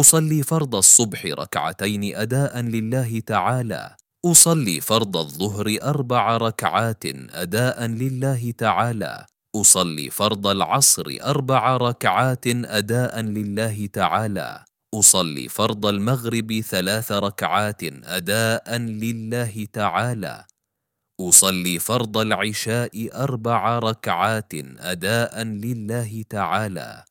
أصلي فرض الصبح ركعتين أداء لله تعالى. أصلي فرض الظهر أربع ركعات أداء لله تعالى. أصلي فرض العصر أربع ركعات أداء لله تعالى. أصلي فرض المغرب ثلاث ركعات أداء لله تعالى. أصلي فرض العشاء أربع ركعات أداء لله تعالى.